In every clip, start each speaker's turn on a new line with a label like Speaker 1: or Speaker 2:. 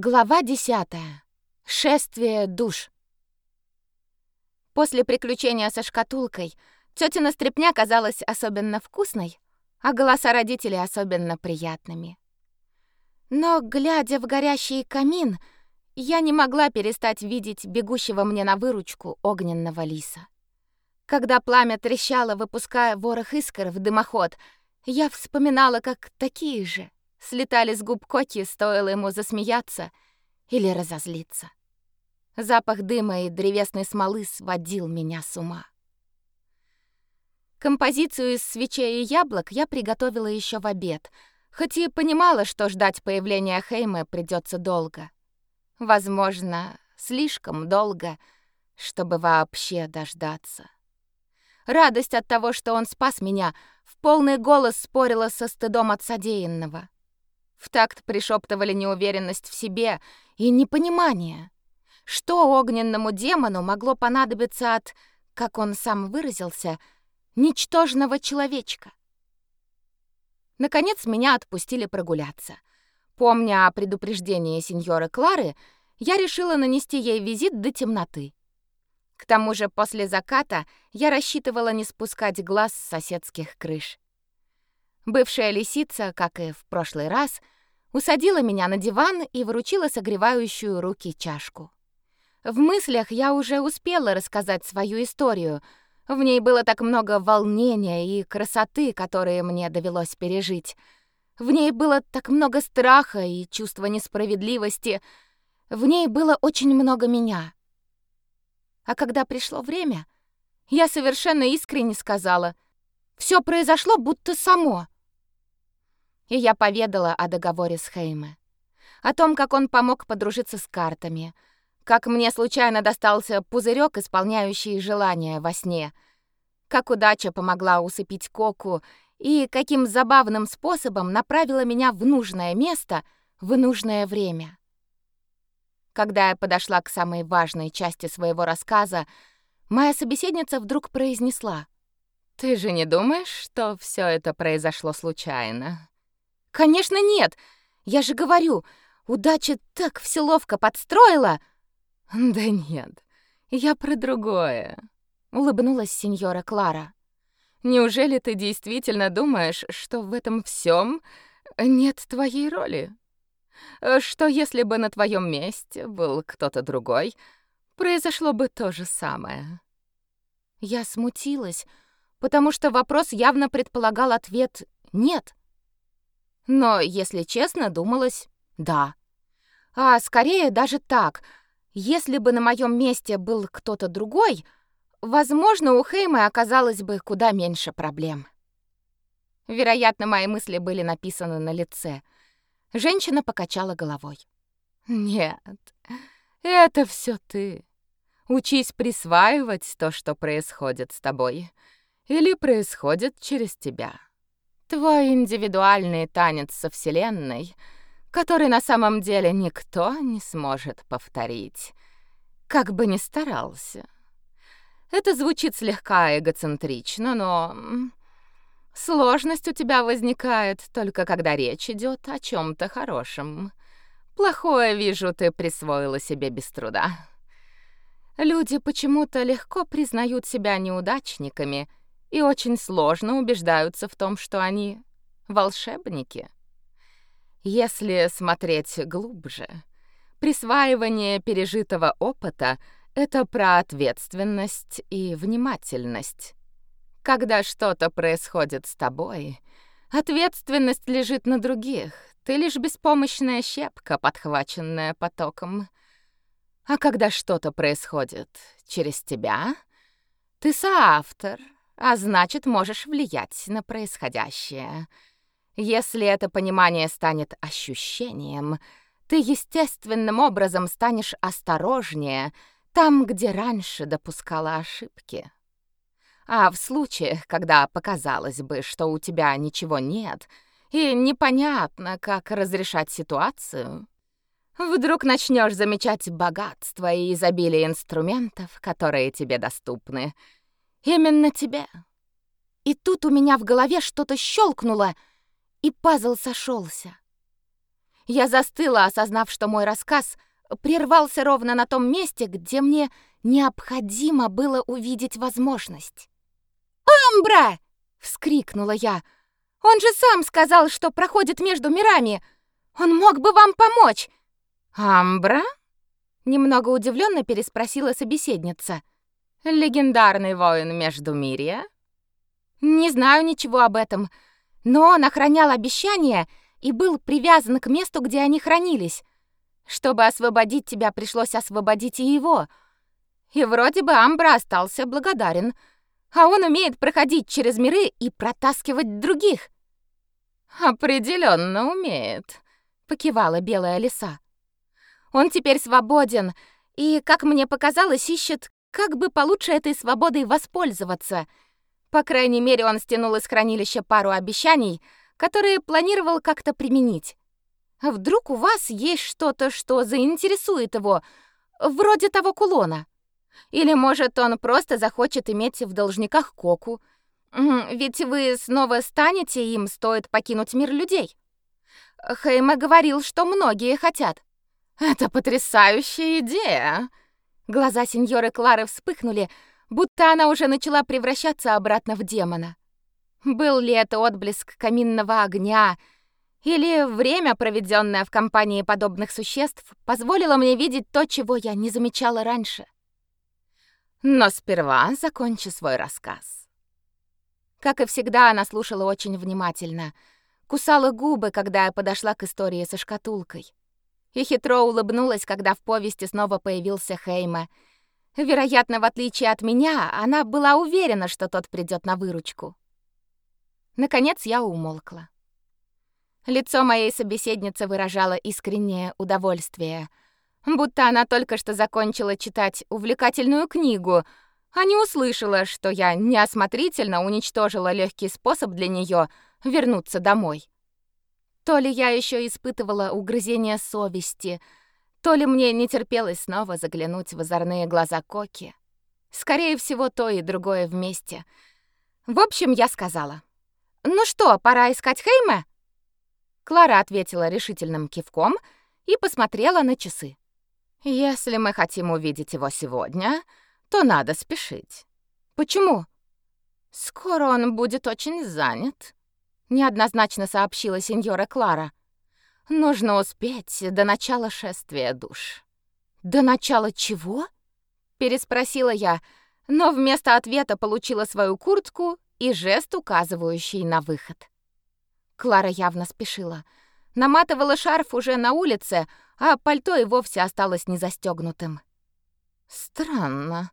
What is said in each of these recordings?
Speaker 1: Глава десятая. Шествие душ. После приключения со шкатулкой тётина стряпня казалась особенно вкусной, а голоса родителей особенно приятными. Но, глядя в горящий камин, я не могла перестать видеть бегущего мне на выручку огненного лиса. Когда пламя трещало, выпуская ворох искр в дымоход, я вспоминала, как такие же — Слетали с губ Коки, стоило ему засмеяться или разозлиться. Запах дыма и древесной смолы сводил меня с ума. Композицию из свечей и яблок я приготовила еще в обед, хоть и понимала, что ждать появления Хейма придется долго. Возможно, слишком долго, чтобы вообще дождаться. Радость от того, что он спас меня, в полный голос спорила со стыдом от содеянного. В такт пришептывали неуверенность в себе и непонимание. Что огненному демону могло понадобиться от, как он сам выразился, ничтожного человечка? Наконец меня отпустили прогуляться. Помня о предупреждении сеньоры Клары, я решила нанести ей визит до темноты. К тому же после заката я рассчитывала не спускать глаз с соседских крыш. Бывшая лисица, как и в прошлый раз, усадила меня на диван и вручила согревающую руки чашку. В мыслях я уже успела рассказать свою историю. В ней было так много волнения и красоты, которые мне довелось пережить. В ней было так много страха и чувства несправедливости. В ней было очень много меня. А когда пришло время, я совершенно искренне сказала: "Всё произошло будто само" и я поведала о договоре с Хейме. О том, как он помог подружиться с картами, как мне случайно достался пузырек, исполняющий желания во сне, как удача помогла усыпить Коку и каким забавным способом направила меня в нужное место в нужное время. Когда я подошла к самой важной части своего рассказа, моя собеседница вдруг произнесла: "Ты же не думаешь, что все это произошло случайно?" Конечно, нет. Я же говорю, удача так все ловко подстроила. Да нет. Я про другое, улыбнулась сеньора Клара. Неужели ты действительно думаешь, что в этом всем нет твоей роли? Что если бы на твоем месте был кто-то другой, произошло бы то же самое? Я смутилась, потому что вопрос явно предполагал ответ «нет». Но, если честно, думалось «да». А скорее даже так. Если бы на моем месте был кто-то другой, возможно, у Хеймы оказалось бы куда меньше проблем. Вероятно, мои мысли были написаны на лице. Женщина покачала головой. «Нет, это все ты. Учись присваивать то, что происходит с тобой, или происходит через тебя». Твой индивидуальный танец со Вселенной, который на самом деле никто не сможет повторить, как бы ни старался. Это звучит слегка эгоцентрично, но сложность у тебя возникает только когда речь идет о чем то хорошем. Плохое, вижу, ты присвоила себе без труда. Люди почему-то легко признают себя неудачниками и очень сложно убеждаются в том, что они волшебники. Если смотреть глубже, присваивание пережитого опыта — это про ответственность и внимательность. Когда что-то происходит с тобой, ответственность лежит на других, ты лишь беспомощная щепка, подхваченная потоком. А когда что-то происходит через тебя, ты соавтор — а значит, можешь влиять на происходящее. Если это понимание станет ощущением, ты естественным образом станешь осторожнее там, где раньше допускала ошибки. А в случаях, когда показалось бы, что у тебя ничего нет и непонятно, как разрешать ситуацию, вдруг начнешь замечать богатство и изобилие инструментов, которые тебе доступны — Именно тебе. И тут у меня в голове что-то щелкнуло, и пазл сошелся. Я застыла, осознав, что мой рассказ прервался ровно на том месте, где мне необходимо было увидеть возможность. «Амбра!» — вскрикнула я. «Он же сам сказал, что проходит между мирами. Он мог бы вам помочь!»
Speaker 2: «Амбра?»
Speaker 1: — немного удивленно переспросила собеседница.
Speaker 2: «Легендарный воин Междумирья?»
Speaker 1: «Не знаю ничего об этом, но он охранял обещания и был привязан к месту, где они хранились. Чтобы освободить тебя, пришлось освободить и его. И вроде бы Амбра остался благодарен, а он умеет проходить через миры и протаскивать других».
Speaker 2: «Определенно умеет», — покивала белая лиса.
Speaker 1: «Он теперь свободен и, как мне показалось, ищет, как бы получше этой свободой воспользоваться. По крайней мере, он стянул из хранилища пару обещаний, которые планировал как-то применить. Вдруг у вас есть что-то, что заинтересует его, вроде того кулона? Или, может, он просто захочет иметь в должниках Коку? Ведь вы снова станете им, стоит покинуть мир людей. Хейма говорил, что многие хотят.
Speaker 2: Это потрясающая идея.
Speaker 1: Глаза сеньоры Клары вспыхнули, будто она уже начала превращаться обратно в демона. Был ли это отблеск каминного огня, или время, проведенное в компании подобных существ, позволило мне видеть то, чего я не замечала раньше?
Speaker 2: Но сперва закончи свой рассказ.
Speaker 1: Как и всегда, она слушала очень внимательно, кусала губы, когда я подошла к истории со шкатулкой. И хитро улыбнулась, когда в повести снова появился Хейма. Вероятно, в отличие от меня, она была уверена, что тот придет на выручку. Наконец я умолкла. Лицо моей собеседницы выражало искреннее удовольствие, будто она только что закончила читать увлекательную книгу, а не услышала, что я неосмотрительно уничтожила легкий способ для нее вернуться домой. То ли я еще испытывала угрызение совести, то ли мне не терпелось снова заглянуть в озорные глаза Коки. Скорее всего, то и другое вместе. В общем, я сказала: "Ну что, пора искать Хейма?" Клара ответила решительным кивком и посмотрела на часы.
Speaker 2: Если мы хотим увидеть его сегодня, то надо спешить.
Speaker 1: Почему?
Speaker 2: Скоро он будет очень занят,
Speaker 1: неоднозначно сообщила сеньора Клара.
Speaker 2: Нужно успеть до начала шествия душ.
Speaker 1: До начала чего? переспросила я, но вместо ответа получила свою куртку и жест, указывающий на выход. Клара явно спешила. Наматывала шарф уже на улице, а пальто и вовсе осталось не застегнутым.
Speaker 2: Странно,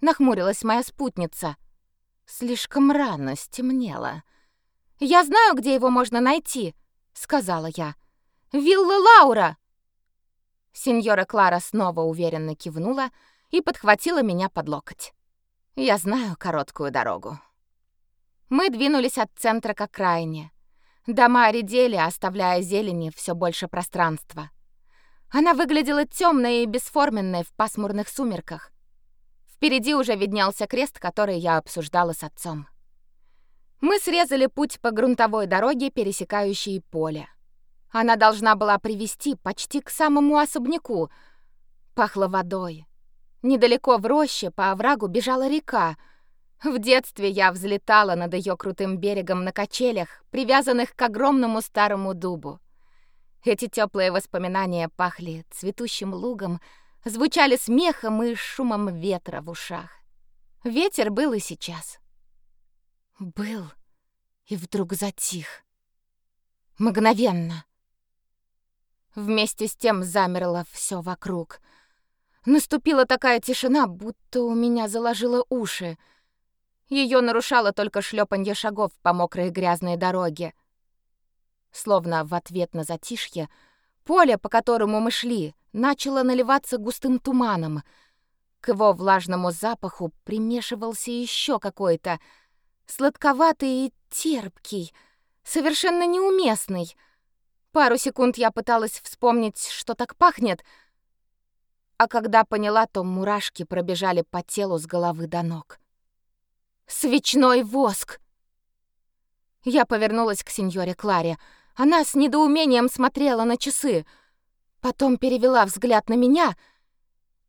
Speaker 2: нахмурилась моя спутница. Слишком рано стемнело.
Speaker 1: Я знаю, где его можно найти, сказала я. Вилла Лаура. Сеньора Клара снова уверенно кивнула и подхватила меня под локоть.
Speaker 2: Я знаю короткую дорогу.
Speaker 1: Мы двинулись от центра к окраине. Дома редели, оставляя зелени все больше пространства. Она выглядела темной и бесформенной в пасмурных сумерках. Впереди уже виднелся крест, который я обсуждала с отцом. Мы срезали путь по грунтовой дороге, пересекающей поле. Она должна была привести почти к самому особняку. Пахло водой. Недалеко в роще по оврагу бежала река — в детстве я взлетала над ее крутым берегом на качелях, привязанных к огромному старому дубу. Эти теплые воспоминания пахли цветущим лугом, звучали смехом и шумом ветра в ушах. Ветер был и сейчас. Был и вдруг затих. Мгновенно. Вместе с тем замерло все вокруг. Наступила такая тишина, будто у меня заложило уши — ее нарушало только шлепанье шагов по мокрой грязной дороге. Словно в ответ на затишье, поле, по которому мы шли, начало наливаться густым туманом. К его влажному запаху примешивался еще какой-то сладковатый и терпкий, совершенно неуместный. Пару секунд я пыталась вспомнить, что так пахнет, а когда поняла, то мурашки пробежали по телу с головы до ног. Свечной воск. Я повернулась к сеньоре Кларе. Она с недоумением смотрела на часы, потом перевела взгляд на меня,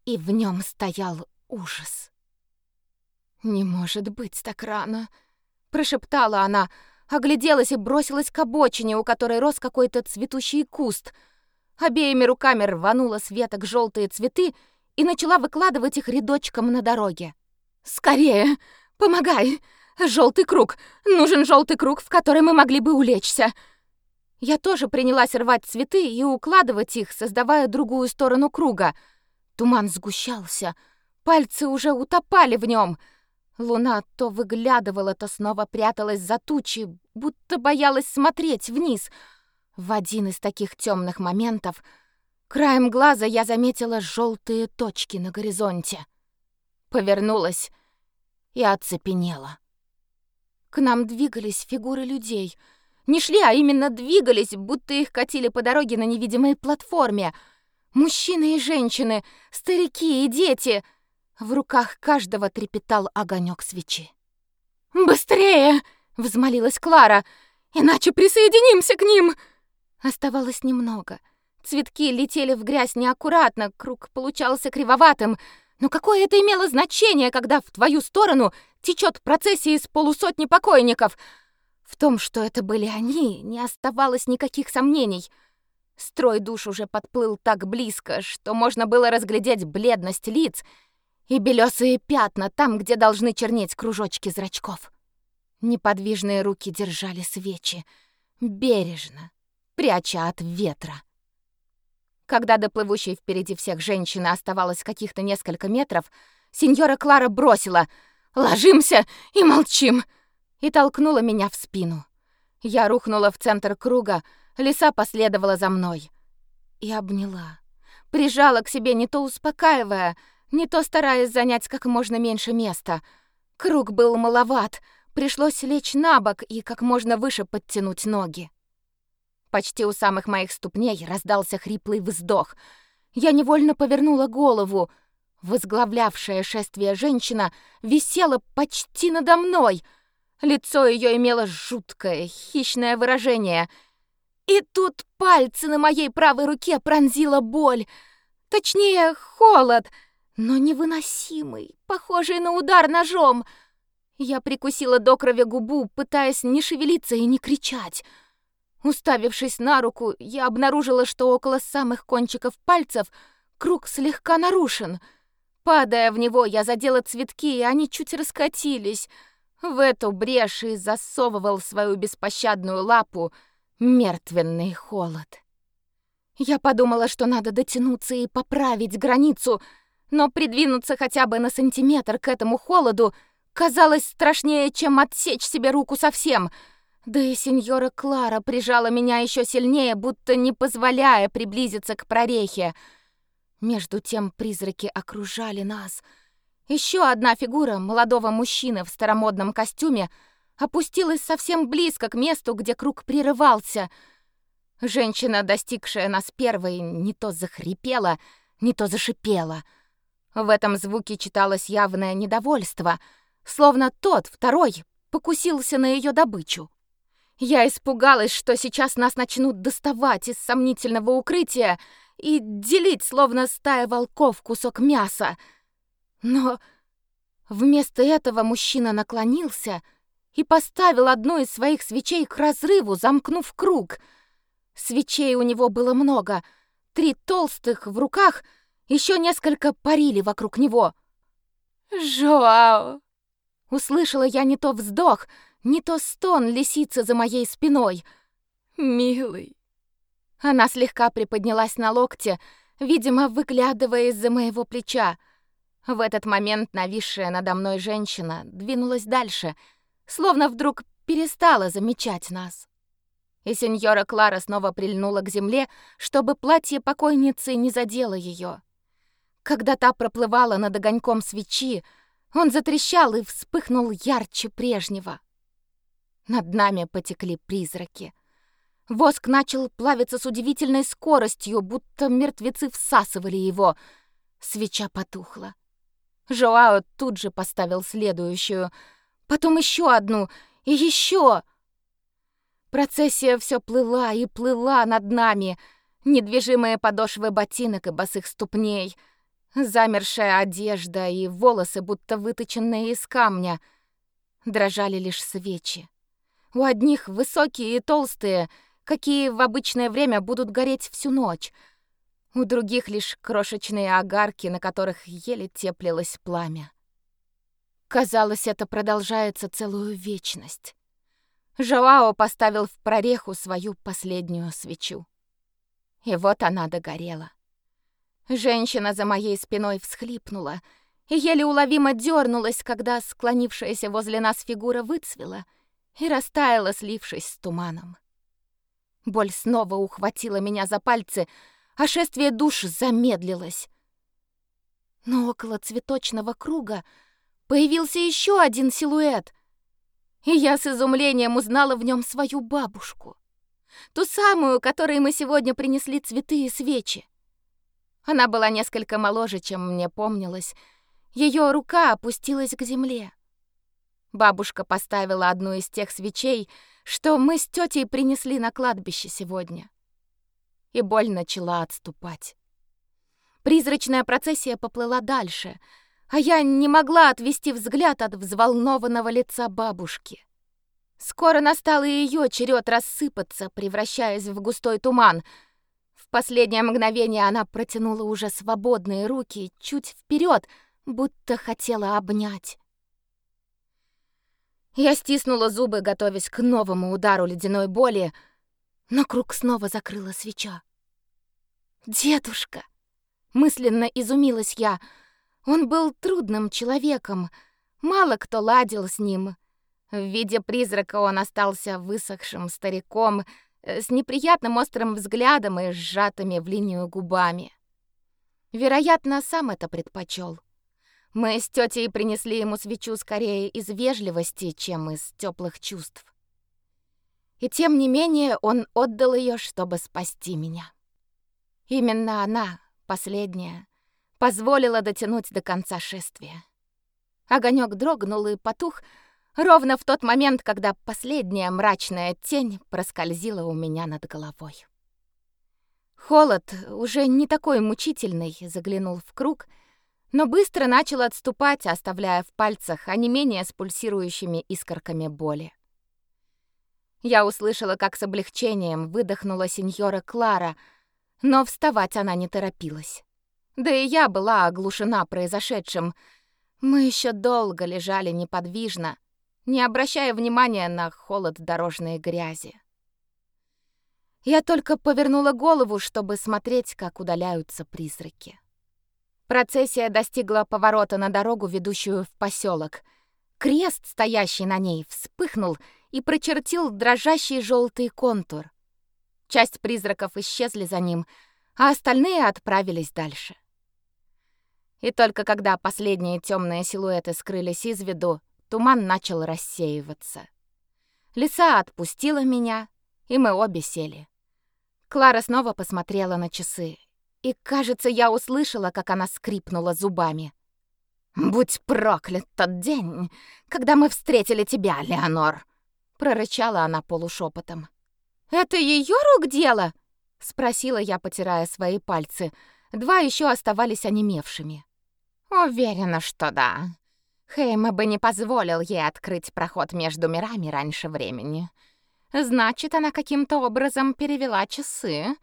Speaker 1: и в нем стоял ужас. «Не может быть так рано», — прошептала она, огляделась и бросилась к обочине, у которой рос какой-то цветущий куст. Обеими руками рванула с веток желтые цветы и начала выкладывать их рядочком на дороге. «Скорее! Помогай! Желтый круг! Нужен желтый круг, в который мы могли бы улечься!» Я тоже принялась рвать цветы и укладывать их, создавая другую сторону круга. Туман сгущался, пальцы уже утопали в нем. Луна то выглядывала, то снова пряталась за тучи, будто боялась смотреть вниз. В один из таких темных моментов краем глаза я заметила желтые точки на горизонте. Повернулась и оцепенела. К нам двигались фигуры людей — не шли, а именно двигались, будто их катили по дороге на невидимой платформе. Мужчины и женщины, старики и дети. В руках каждого трепетал огонек свечи. «Быстрее!» — взмолилась Клара. «Иначе присоединимся к ним!» Оставалось немного. Цветки летели в грязь неаккуратно, круг получался кривоватым. Но какое это имело значение, когда в твою сторону течет процессия из полусотни покойников — в том, что это были они, не оставалось никаких сомнений. Строй душ уже подплыл так близко, что можно было разглядеть бледность лиц и белесые пятна там, где должны чернеть кружочки зрачков. Неподвижные руки держали свечи, бережно, пряча от ветра. Когда до плывущей впереди всех женщины оставалось каких-то несколько метров, сеньора Клара бросила «Ложимся и молчим!» и толкнула меня в спину. Я рухнула в центр круга, лиса последовала за мной. И обняла. Прижала к себе, не то успокаивая, не то стараясь занять как можно меньше места. Круг был маловат, пришлось лечь на бок и как можно выше подтянуть ноги. Почти у самых моих ступней раздался хриплый вздох. Я невольно повернула голову. Возглавлявшая шествие женщина висела почти надо мной — Лицо ее имело жуткое, хищное выражение. И тут пальцы на моей правой руке пронзила боль. Точнее, холод, но невыносимый, похожий на удар ножом. Я прикусила до крови губу, пытаясь не шевелиться и не кричать. Уставившись на руку, я обнаружила, что около самых кончиков пальцев круг слегка нарушен. Падая в него, я задела цветки, и они чуть раскатились — в эту брешь и засовывал свою беспощадную лапу мертвенный холод. Я подумала, что надо дотянуться и поправить границу, но придвинуться хотя бы на сантиметр к этому холоду казалось страшнее, чем отсечь себе руку совсем. Да и сеньора Клара прижала меня еще сильнее, будто не позволяя приблизиться к прорехе. Между тем призраки окружали нас — еще одна фигура молодого мужчины в старомодном костюме опустилась совсем близко к месту, где круг прерывался. Женщина, достигшая нас первой, не то захрипела, не то зашипела. В этом звуке читалось явное недовольство, словно тот, второй, покусился на ее добычу. Я испугалась, что сейчас нас начнут доставать из сомнительного укрытия и делить, словно стая волков, кусок мяса — но вместо этого мужчина наклонился и поставил одну из своих свечей к разрыву, замкнув круг. Свечей у него было много, три толстых в руках, еще несколько парили вокруг него. «Жоао!» Услышала я не то вздох, не то стон лисицы за моей спиной. «Милый!» Она слегка приподнялась на локте, видимо, выглядывая из-за моего плеча. В этот момент нависшая надо мной женщина двинулась дальше, словно вдруг перестала замечать нас. И сеньора Клара снова прильнула к земле, чтобы платье покойницы не задело ее. Когда та проплывала над огоньком свечи, он затрещал и вспыхнул ярче прежнего. Над нами потекли призраки. Воск начал плавиться с удивительной скоростью, будто мертвецы всасывали его. Свеча потухла. Жоао тут же поставил следующую, потом еще одну и еще. Процессия все плыла и плыла над нами, недвижимые подошвы ботинок и босых ступней, замершая одежда и волосы, будто выточенные из камня. Дрожали лишь свечи. У одних высокие и толстые, какие в обычное время будут гореть всю ночь. У других лишь крошечные огарки, на которых еле теплилось пламя. Казалось, это продолжается целую вечность. Жоао поставил в прореху свою последнюю свечу. И вот она догорела. Женщина за моей спиной всхлипнула и еле уловимо дернулась, когда склонившаяся возле нас фигура выцвела и растаяла, слившись с туманом. Боль снова ухватила меня за пальцы, а шествие душ замедлилось. Но около цветочного круга появился еще один силуэт — и я с изумлением узнала в нем свою бабушку. Ту самую, которой мы сегодня принесли цветы и свечи. Она была несколько моложе, чем мне помнилось. Ее рука опустилась к земле. Бабушка поставила одну из тех свечей, что мы с тетей принесли на кладбище сегодня. И боль начала отступать. Призрачная процессия поплыла дальше — а я не могла отвести взгляд от взволнованного лица бабушки. Скоро настал и ее черед рассыпаться, превращаясь в густой туман. Последнее мгновение она протянула уже свободные руки чуть вперед, будто хотела обнять. Я стиснула зубы, готовясь к новому удару ледяной боли, но круг снова закрыла свеча. «Дедушка!» — мысленно изумилась я — он был трудным человеком, мало кто ладил с ним. В виде призрака он остался высохшим стариком с неприятным острым взглядом и сжатыми в линию губами. Вероятно, сам это предпочел. Мы с тетей принесли ему свечу скорее из вежливости, чем из теплых чувств. И тем не менее он отдал ее, чтобы спасти меня. Именно она, последняя, позволила дотянуть до конца шествия. Огонек дрогнул и потух ровно в тот момент, когда последняя мрачная тень проскользила у меня над головой. Холод, уже не такой мучительный, заглянул в круг, но быстро начал отступать, оставляя в пальцах онемение с пульсирующими искорками боли. Я услышала, как с облегчением выдохнула сеньора Клара, но вставать она не торопилась. Да и я была оглушена произошедшим. Мы еще долго лежали неподвижно, не обращая внимания на холод дорожной грязи. Я только повернула голову, чтобы смотреть, как удаляются призраки. Процессия достигла поворота на дорогу, ведущую в поселок. Крест, стоящий на ней, вспыхнул и прочертил дрожащий желтый контур. Часть призраков исчезли за ним, а остальные отправились дальше. И только когда последние темные силуэты скрылись из виду, туман начал рассеиваться. Лиса отпустила меня, и мы обе сели. Клара снова посмотрела на часы, и, кажется, я услышала, как она скрипнула зубами. «Будь проклят тот день, когда мы встретили тебя, Леонор!» прорычала она полушепотом. «Это ее рук дело?» — спросила я, потирая свои пальцы. Два еще оставались онемевшими. Уверена, что да. Хейма бы не позволил ей открыть проход между мирами раньше времени. Значит, она каким-то образом перевела часы,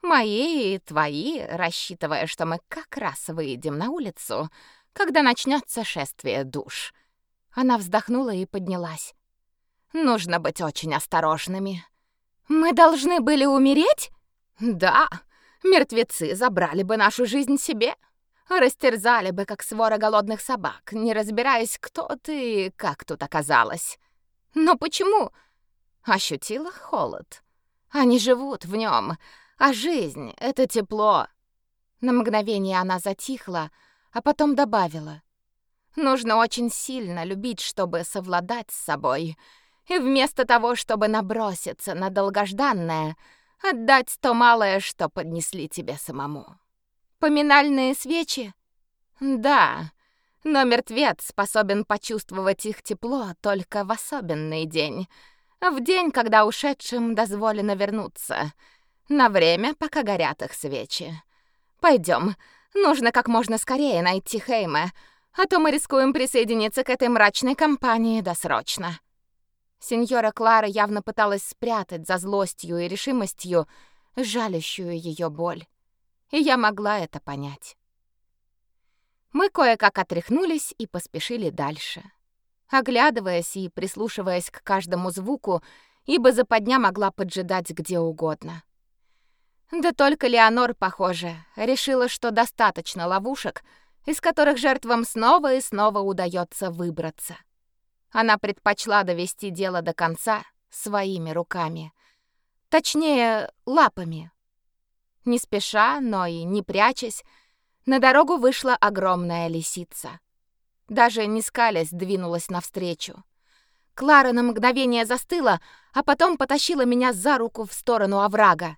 Speaker 1: мои и твои, рассчитывая, что мы как раз выйдем на улицу, когда начнется шествие душ. Она вздохнула и поднялась. Нужно быть очень осторожными. Мы должны были умереть? Да, мертвецы забрали бы нашу жизнь себе. Растерзали бы, как свора голодных собак, не разбираясь, кто ты и как тут оказалась. Но почему? Ощутила холод. Они живут в нем, а жизнь — это тепло. На мгновение она затихла, а потом добавила. Нужно очень сильно любить, чтобы совладать с собой. И вместо того, чтобы наброситься на долгожданное, отдать то малое, что поднесли тебе самому. Поминальные свечи? Да, но мертвец способен почувствовать их тепло только в особенный день. В день, когда ушедшим дозволено вернуться. На время, пока горят их свечи. Пойдем, нужно как можно скорее найти Хейма, а то мы рискуем присоединиться к этой мрачной компании досрочно. Сеньора Клара явно пыталась спрятать за злостью и решимостью жалящую ее боль. И я могла это понять. Мы кое-как отряхнулись и поспешили дальше. Оглядываясь и прислушиваясь к каждому звуку, ибо западня могла поджидать где угодно. Да только Леонор, похоже, решила, что достаточно ловушек, из которых жертвам снова и снова удается выбраться. Она предпочла довести дело до конца своими руками. Точнее, лапами. Не спеша, но и не прячась, на дорогу вышла огромная лисица. Даже не скалясь, двинулась навстречу. Клара на мгновение застыла, а потом потащила меня за руку в сторону оврага.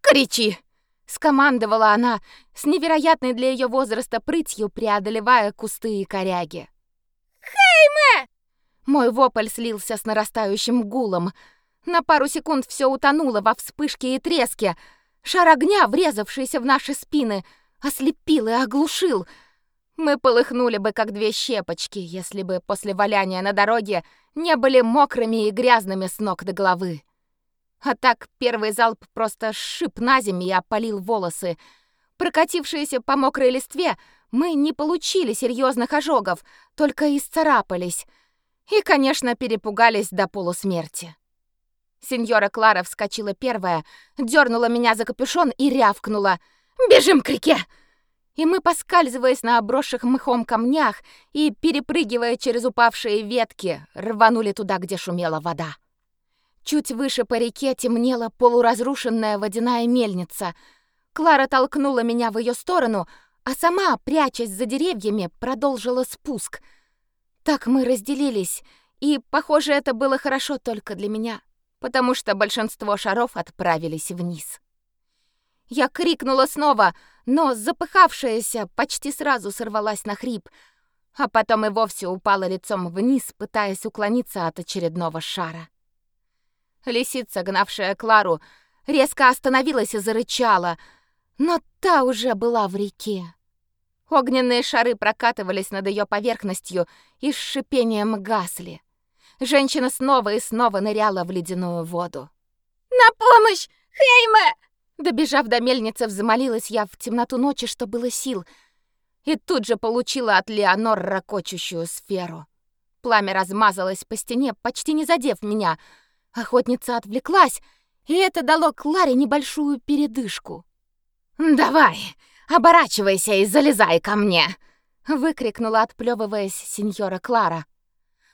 Speaker 1: «Кричи!» — скомандовала она с невероятной для ее возраста прытью, преодолевая кусты и коряги.
Speaker 2: «Хейме!»
Speaker 1: Мой вопль слился с нарастающим гулом. На пару секунд все утонуло во вспышке и треске. Шар огня, врезавшийся в наши спины, ослепил и оглушил. Мы полыхнули бы, как две щепочки, если бы после валяния на дороге не были мокрыми и грязными с ног до головы. А так первый залп просто шип на землю и опалил волосы. Прокатившиеся по мокрой листве, мы не получили серьезных ожогов, только исцарапались — и, конечно, перепугались до полусмерти. Сеньора Клара вскочила первая, дернула меня за капюшон и рявкнула «Бежим к реке!» И мы, поскальзываясь на обросших мхом камнях и перепрыгивая через упавшие ветки, рванули туда, где шумела вода. Чуть выше по реке темнела полуразрушенная водяная мельница. Клара толкнула меня в ее сторону, а сама, прячась за деревьями, продолжила спуск — так мы разделились, и, похоже, это было хорошо только для меня, потому что большинство шаров отправились вниз. Я крикнула снова, но запыхавшаяся почти сразу сорвалась на хрип, а потом и вовсе упала лицом вниз, пытаясь уклониться от очередного шара. Лисица, гнавшая Клару, резко остановилась и зарычала, но та уже была в реке. Огненные шары прокатывались над ее поверхностью и с шипением гасли. Женщина снова и снова ныряла в ледяную воду.
Speaker 2: «На помощь! Хейме!»
Speaker 1: Добежав до мельницы, взмолилась я в темноту ночи, что было сил, и тут же получила от Леонор ракочущую сферу. Пламя размазалось по стене, почти не задев меня. Охотница отвлеклась, и это дало Кларе небольшую передышку. «Давай, Оборачивайся и залезай ко мне!» — выкрикнула, отплевываясь сеньора Клара.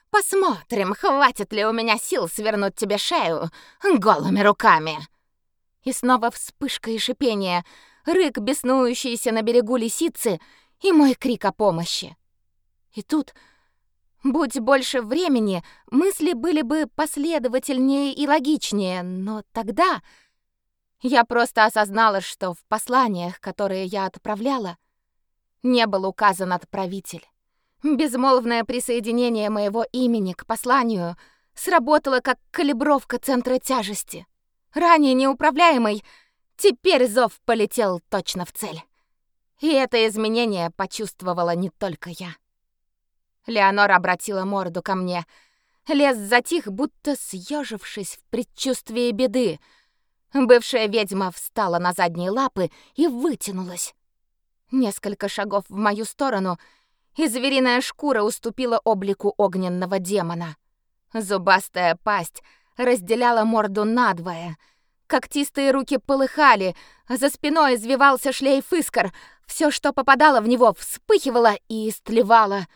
Speaker 1: «Посмотрим, хватит ли у меня сил свернуть тебе шею голыми руками!» И снова вспышка и шипение, рык, беснующийся на берегу лисицы, и мой крик о помощи. И тут, будь больше времени, мысли были бы последовательнее и логичнее, но тогда я просто осознала, что в посланиях, которые я отправляла, не был указан отправитель. Безмолвное присоединение моего имени к посланию сработало как калибровка центра тяжести. Ранее неуправляемый, теперь зов полетел точно в цель. И это изменение почувствовала не только я. Леонора обратила морду ко мне. Лес затих, будто съежившись в предчувствии беды — Бывшая ведьма встала на задние лапы и вытянулась. Несколько шагов в мою сторону, и звериная шкура уступила облику огненного демона. Зубастая пасть разделяла морду надвое. Когтистые руки полыхали, за спиной извивался шлейф искр. Все, что попадало в него, вспыхивало и истлевало.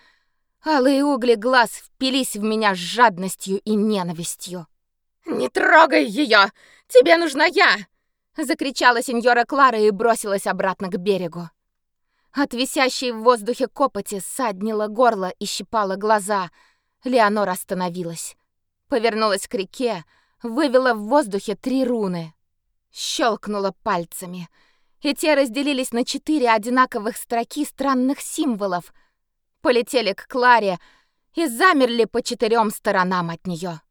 Speaker 1: Алые угли глаз впились в меня с жадностью и ненавистью.
Speaker 2: «Не трогай ее! Тебе нужна я!»
Speaker 1: Закричала сеньора Клара и бросилась обратно к берегу. От висящей в воздухе копоти саднило горло и щипало глаза. Леонор остановилась. Повернулась к реке, вывела в воздухе три руны. Щелкнула пальцами. И те разделились на четыре одинаковых строки странных символов. Полетели к Кларе и замерли по четырем сторонам от нее.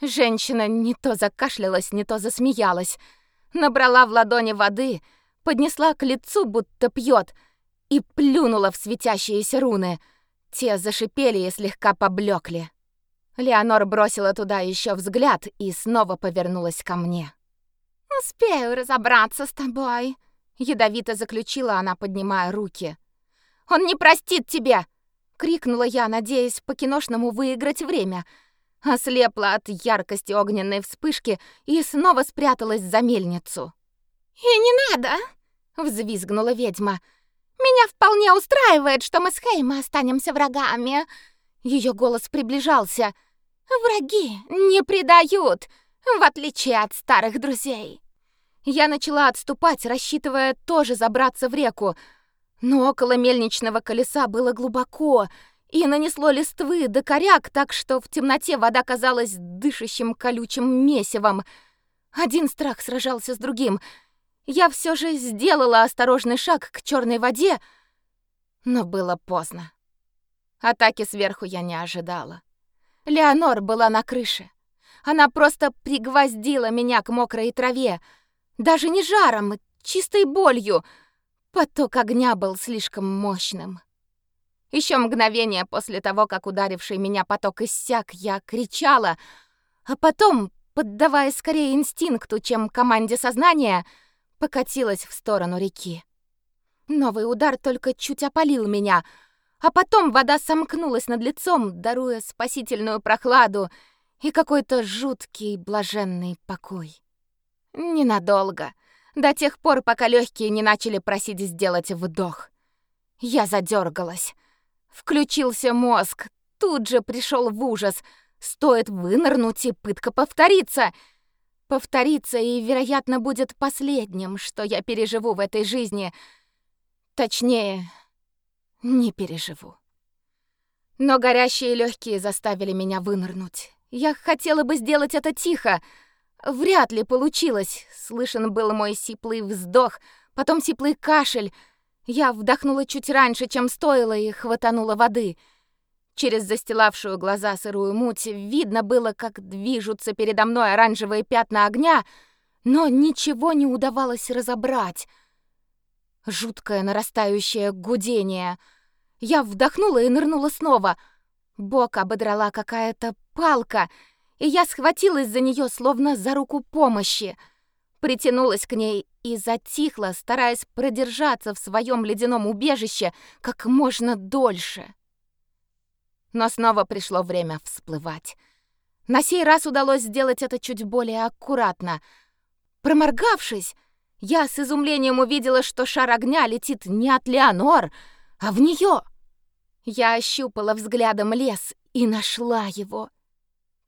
Speaker 1: Женщина не то закашлялась, не то засмеялась. Набрала в ладони воды, поднесла к лицу, будто пьет, и плюнула в светящиеся руны. Те зашипели и слегка поблекли. Леонор бросила туда еще взгляд и снова повернулась ко мне. «Успею разобраться с тобой», — ядовито заключила она, поднимая руки. «Он не простит тебя!» — крикнула я, надеясь по-киношному выиграть время. Ослепла от яркости огненной вспышки и снова спряталась за мельницу. «И не надо!» — взвизгнула ведьма. «Меня вполне устраивает, что мы с Хейма останемся врагами!» Ее голос приближался. «Враги не предают, в отличие от старых друзей!» Я начала отступать, рассчитывая тоже забраться в реку, но около мельничного колеса было глубоко и нанесло листвы до коряк, так что в темноте вода казалась дышащим колючим месивом. Один страх сражался с другим. Я все же сделала осторожный шаг к черной воде, но было поздно. Атаки сверху я не ожидала. Леонор была на крыше. Она просто пригвоздила меня к мокрой траве, даже не жаром, чистой болью. Поток огня был слишком мощным. Еще мгновение после того, как ударивший меня поток иссяк, я кричала, а потом, поддаваясь скорее инстинкту, чем команде сознания, покатилась в сторону реки. Новый удар только чуть опалил меня, а потом вода сомкнулась над лицом, даруя спасительную прохладу и какой-то жуткий блаженный покой. Ненадолго. До тех пор, пока легкие не начали просить сделать вдох. Я задергалась. Включился мозг. Тут же пришел в ужас. Стоит вынырнуть, и пытка повторится. Повторится и, вероятно, будет последним, что я переживу в этой жизни. Точнее, не переживу. Но горящие легкие заставили меня вынырнуть. Я хотела бы сделать это тихо, Вряд ли получилось. Слышен был мой сиплый вздох, потом сиплый кашель. Я вдохнула чуть раньше, чем стоило, и хватанула воды. Через застилавшую глаза сырую муть видно было, как движутся передо мной оранжевые пятна огня, но ничего не удавалось разобрать. Жуткое нарастающее гудение. Я вдохнула и нырнула снова. Бок ободрала какая-то палка — и я схватилась за нее, словно за руку помощи. Притянулась к ней и затихла, стараясь продержаться в своем ледяном убежище как можно дольше. Но снова пришло время всплывать. На сей раз удалось сделать это чуть более аккуратно. Проморгавшись, я с изумлением увидела, что шар огня летит не от Леонор, а в нее. Я ощупала взглядом лес и нашла его.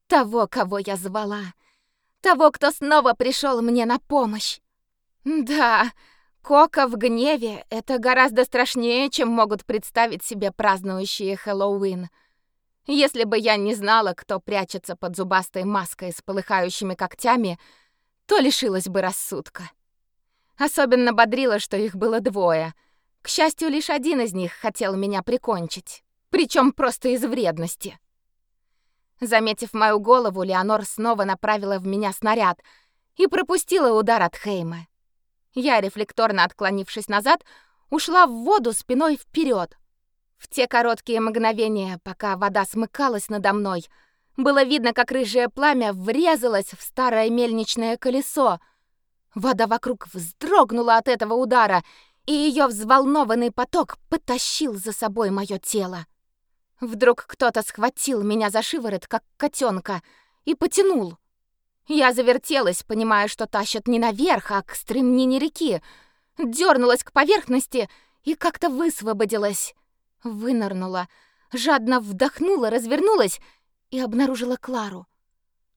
Speaker 1: Того, кого я звала. Того, кто снова пришел мне на помощь. Да, Кока в гневе — это гораздо страшнее, чем могут представить себе празднующие Хэллоуин. Если бы я не знала, кто прячется под зубастой маской с полыхающими когтями, то лишилась бы рассудка. Особенно бодрило, что их было двое. К счастью, лишь один из них хотел меня прикончить. Причем просто из вредности. Заметив мою голову, Леонор снова направила в меня снаряд и пропустила удар от Хейма. Я, рефлекторно отклонившись назад, ушла в воду спиной вперед. В те короткие мгновения, пока вода смыкалась надо мной, было видно, как рыжее пламя врезалось в старое мельничное колесо. Вода вокруг вздрогнула от этого удара, и ее взволнованный поток потащил за собой мое тело. Вдруг кто-то схватил меня за шиворот, как котенка, и потянул. Я завертелась, понимая, что тащат не наверх, а к стремнине реки. Дёрнулась к поверхности и как-то высвободилась. Вынырнула, жадно вдохнула, развернулась и обнаружила Клару.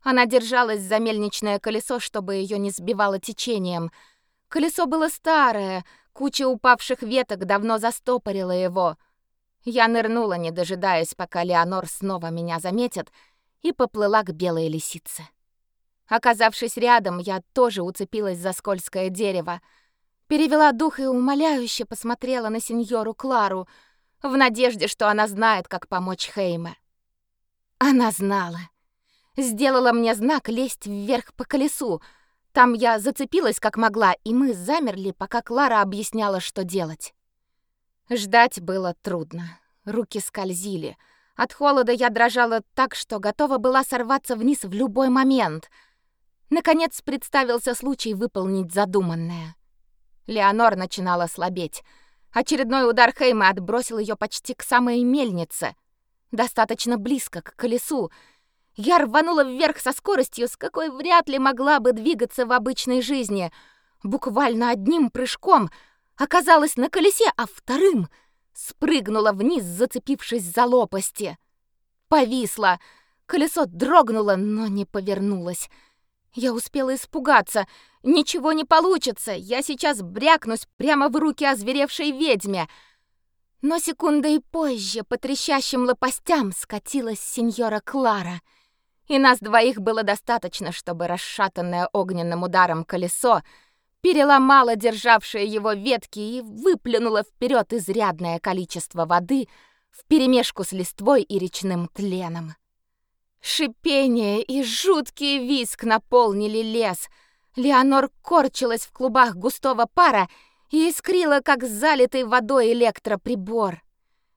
Speaker 1: Она держалась за мельничное колесо, чтобы ее не сбивало течением. Колесо было старое, куча упавших веток давно застопорила его — я нырнула, не дожидаясь, пока Леонор снова меня заметит, и поплыла к белой лисице. Оказавшись рядом, я тоже уцепилась за скользкое дерево, перевела дух и умоляюще посмотрела на сеньору Клару, в надежде, что она знает, как помочь Хейме. Она знала. сделала мне знак лезть вверх по колесу. Там я зацепилась как могла, и мы замерли, пока Клара объясняла, что делать. Ждать было трудно. Руки скользили. От холода я дрожала так, что готова была сорваться вниз в любой момент. Наконец представился случай выполнить задуманное. Леонор начинала слабеть. Очередной удар Хейма отбросил ее почти к самой мельнице, достаточно близко к колесу. Я рванула вверх со скоростью, с какой вряд ли могла бы двигаться в обычной жизни. Буквально одним прыжком — оказалась на колесе, а вторым спрыгнула вниз, зацепившись за лопасти. Повисла. Колесо дрогнуло, но не повернулось. Я успела испугаться. Ничего не получится. Я сейчас брякнусь прямо в руки озверевшей ведьме. Но секундой позже по трещащим лопастям скатилась сеньора Клара. И нас двоих было достаточно, чтобы расшатанное огненным ударом колесо переломала державшие его ветки и выплюнула вперед изрядное количество воды вперемешку с листвой и речным тленом. Шипение и жуткий визг наполнили лес. Леонор корчилась в клубах густого пара и искрила, как залитый водой электроприбор.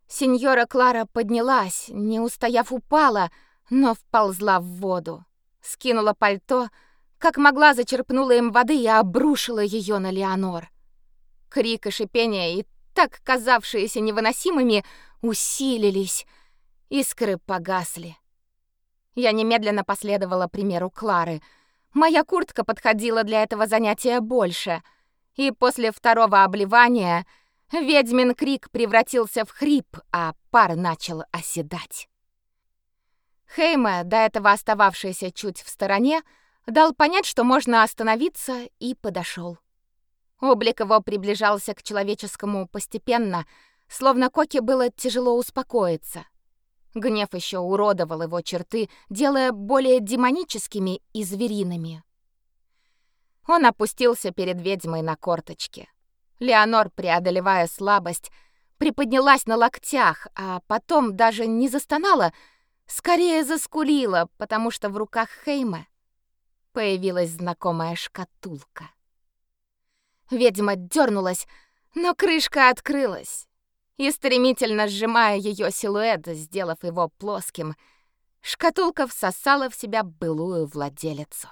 Speaker 1: Сеньора Клара поднялась, не устояв упала, но вползла в воду. Скинула пальто, как могла, зачерпнула им воды и обрушила ее на Леонор. Крик и шипение, и так казавшиеся невыносимыми, усилились. Искры погасли. Я немедленно последовала примеру Клары. Моя куртка подходила для этого занятия больше. И после второго обливания ведьмин крик превратился в хрип, а пар начал оседать. Хейме, до этого остававшийся чуть в стороне, дал понять, что можно остановиться, и подошел. Облик его приближался к человеческому постепенно, словно Коке было тяжело успокоиться. Гнев еще уродовал его черты, делая более демоническими и звериными. Он опустился перед ведьмой на корточки. Леонор, преодолевая слабость, приподнялась на локтях, а потом даже не застонала, скорее заскулила, потому что в руках Хейма появилась знакомая шкатулка. Ведьма дернулась, но крышка открылась, и стремительно сжимая ее силуэт, сделав его плоским, шкатулка всосала в себя былую владелицу.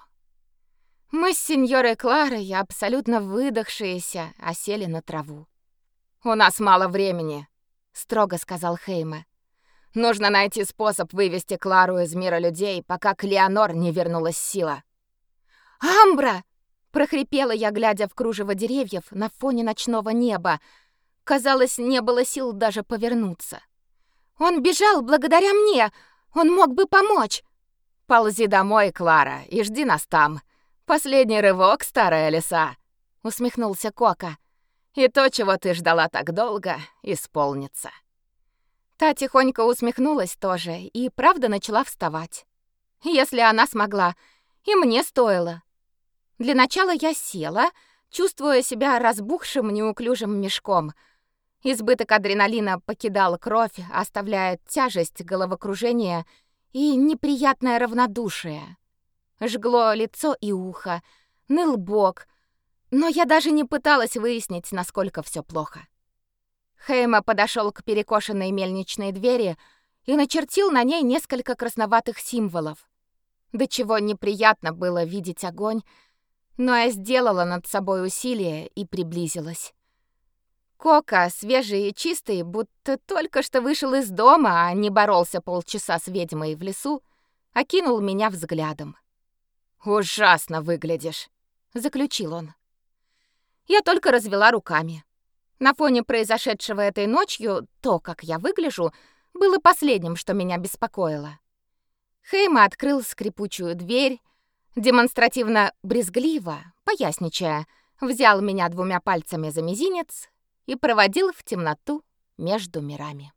Speaker 1: Мы с сеньорой Кларой, абсолютно выдохшиеся, осели на траву. «У нас мало времени», — строго сказал Хейме. «Нужно найти способ вывести Клару из мира людей, пока к Леонор не вернулась сила». «Амбра!» — прохрипела я, глядя в кружево деревьев на фоне ночного неба. Казалось, не было сил даже повернуться. «Он бежал благодаря мне! Он мог бы помочь!» «Ползи домой, Клара, и жди нас там. Последний рывок, старая лиса!» — усмехнулся Кока. «И то, чего ты ждала так долго, исполнится». Та тихонько усмехнулась тоже и правда начала вставать. Если она смогла, и мне стоило. Для начала я села, чувствуя себя разбухшим неуклюжим мешком. Избыток адреналина покидал кровь, оставляя тяжесть, головокружение и неприятное равнодушие. Жгло лицо и ухо, ныл бок, но я даже не пыталась выяснить, насколько все плохо. Хейма подошел к перекошенной мельничной двери и начертил на ней несколько красноватых символов. До чего неприятно было видеть огонь, но я сделала над собой усилие и приблизилась. Кока, свежий и чистый, будто только что вышел из дома, а не боролся полчаса с ведьмой в лесу, окинул меня взглядом. «Ужасно выглядишь», — заключил он. Я только развела руками. На фоне произошедшего этой ночью то, как я выгляжу, было последним, что меня беспокоило. Хейма открыл скрипучую дверь, демонстративно брезгливо, поясничая, взял меня двумя пальцами за мизинец и проводил в темноту между мирами.